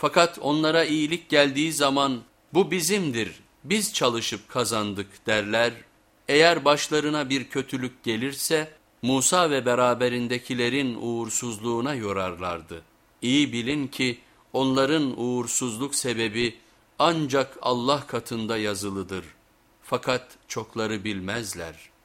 Fakat onlara iyilik geldiği zaman bu bizimdir, biz çalışıp kazandık derler. Eğer başlarına bir kötülük gelirse Musa ve beraberindekilerin uğursuzluğuna yorarlardı. İyi bilin ki onların uğursuzluk sebebi ancak Allah katında yazılıdır. Fakat çokları bilmezler.''